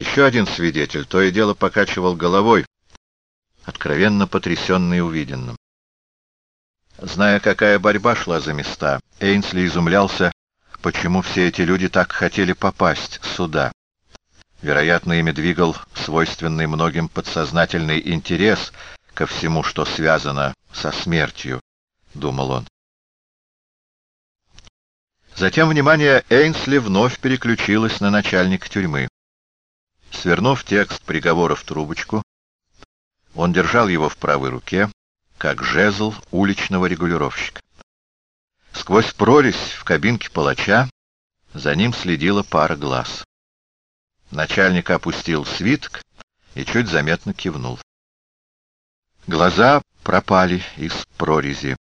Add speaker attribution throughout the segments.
Speaker 1: Еще один свидетель то и дело покачивал головой, откровенно потрясенный увиденным. Зная, какая борьба шла за места, Эйнсли изумлялся, почему все эти люди так хотели попасть сюда. Вероятно, ими двигал свойственный многим подсознательный интерес ко всему, что связано со смертью, — думал он. Затем внимание Эйнсли вновь переключилось на начальника тюрьмы. Свернув текст приговора в трубочку, он держал его в правой руке, как жезл уличного регулировщика. Сквозь прорезь в кабинке палача за ним следила пара глаз. Начальник опустил свиток и чуть заметно кивнул. Глаза пропали из прорези.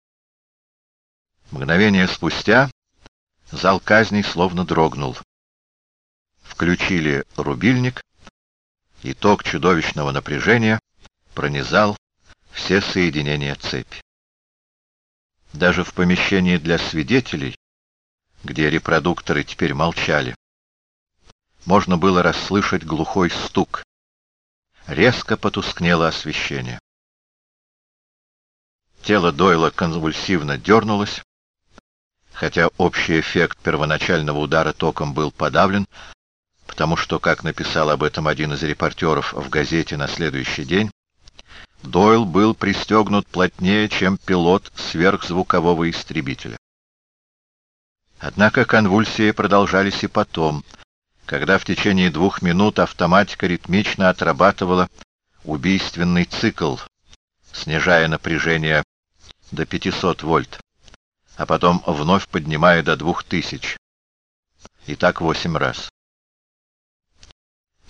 Speaker 1: Мгновение спустя зал казней словно дрогнул. Включили рубильник, и ток чудовищного напряжения пронизал все соединения цепи. Даже в помещении для свидетелей, где репродукторы теперь молчали, можно было расслышать глухой стук. Резко потускнело освещение. Тело Дойла конвульсивно дернулось, хотя общий эффект первоначального удара током был подавлен, потому что, как написал об этом один из репортеров в газете на следующий день, Дойл был пристегнут плотнее, чем пилот сверхзвукового истребителя. Однако конвульсии продолжались и потом, когда в течение двух минут автоматика ритмично отрабатывала убийственный цикл, снижая напряжение до 500 вольт, а потом вновь поднимая до 2000. И так восемь раз.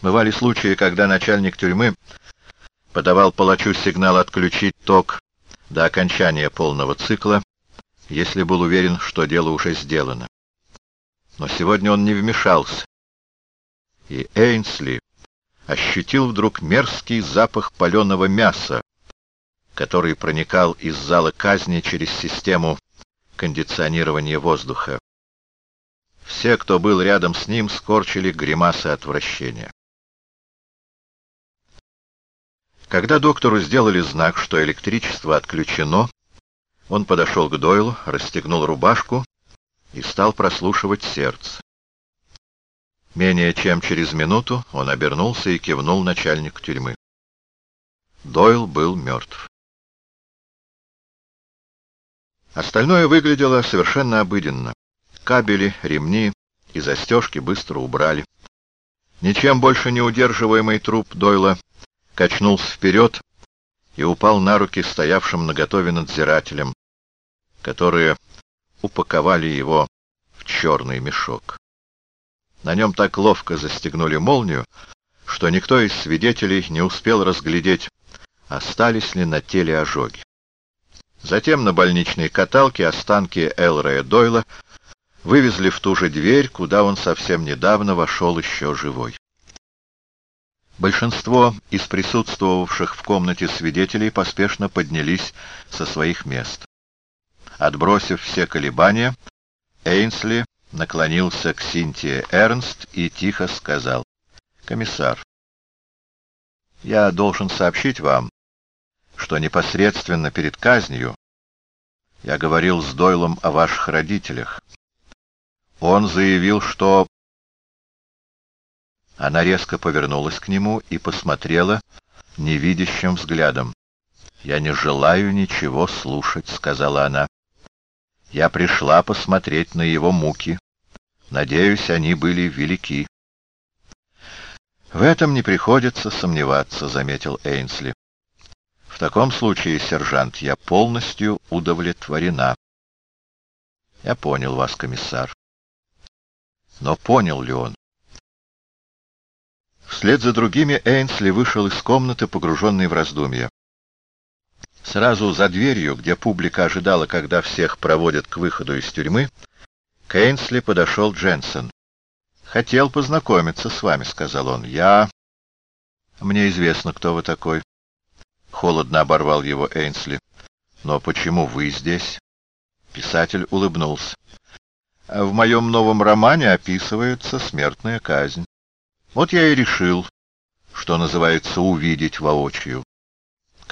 Speaker 1: Бывали случаи, когда начальник тюрьмы подавал палачу сигнал отключить ток до окончания полного цикла, если был уверен, что дело уже сделано. Но сегодня он не вмешался, и Эйнсли ощутил вдруг мерзкий запах паленого мяса, который проникал из зала казни через систему кондиционирования воздуха. Все, кто был рядом с ним, скорчили гримасы отвращения. Когда доктору сделали знак, что электричество отключено, он подошел к Дойлу, расстегнул рубашку и стал прослушивать сердце. Менее чем через минуту он обернулся и кивнул начальнику тюрьмы. Дойл был мертв. Остальное выглядело совершенно обыденно. Кабели, ремни и застежки быстро убрали. Ничем больше не удерживаемый труп Дойла качнулся вперед и упал на руки стоявшим наготове надзирателям, которые упаковали его в черный мешок. На нем так ловко застегнули молнию, что никто из свидетелей не успел разглядеть, остались ли на теле ожоги. Затем на больничной каталке останки Элрея Дойла вывезли в ту же дверь, куда он совсем недавно вошел еще живой. Большинство из присутствовавших в комнате свидетелей поспешно поднялись со своих мест. Отбросив все колебания, Эйнсли наклонился к Синтии Эрнст и тихо сказал, «Комиссар, я должен сообщить вам, что непосредственно перед казнью я говорил с Дойлом о ваших родителях. Он заявил, что она резко повернулась к нему и посмотрела невидящим взглядом. «Я не желаю ничего слушать», — сказала она. «Я пришла посмотреть на его муки. Надеюсь, они были велики». «В этом не приходится сомневаться», — заметил Эйнсли. «В таком случае, сержант, я полностью удовлетворена». «Я понял вас, комиссар». Но понял ли он? Вслед за другими Эйнсли вышел из комнаты, погруженный в раздумья. Сразу за дверью, где публика ожидала, когда всех проводят к выходу из тюрьмы, к Эйнсли подошел Дженсен. «Хотел познакомиться с вами», — сказал он. «Я...» «Мне известно, кто вы такой». Холодно оборвал его Эйнсли. «Но почему вы здесь?» Писатель улыбнулся. «В моем новом романе описывается смертная казнь». Вот я и решил, что называется увидеть воочию.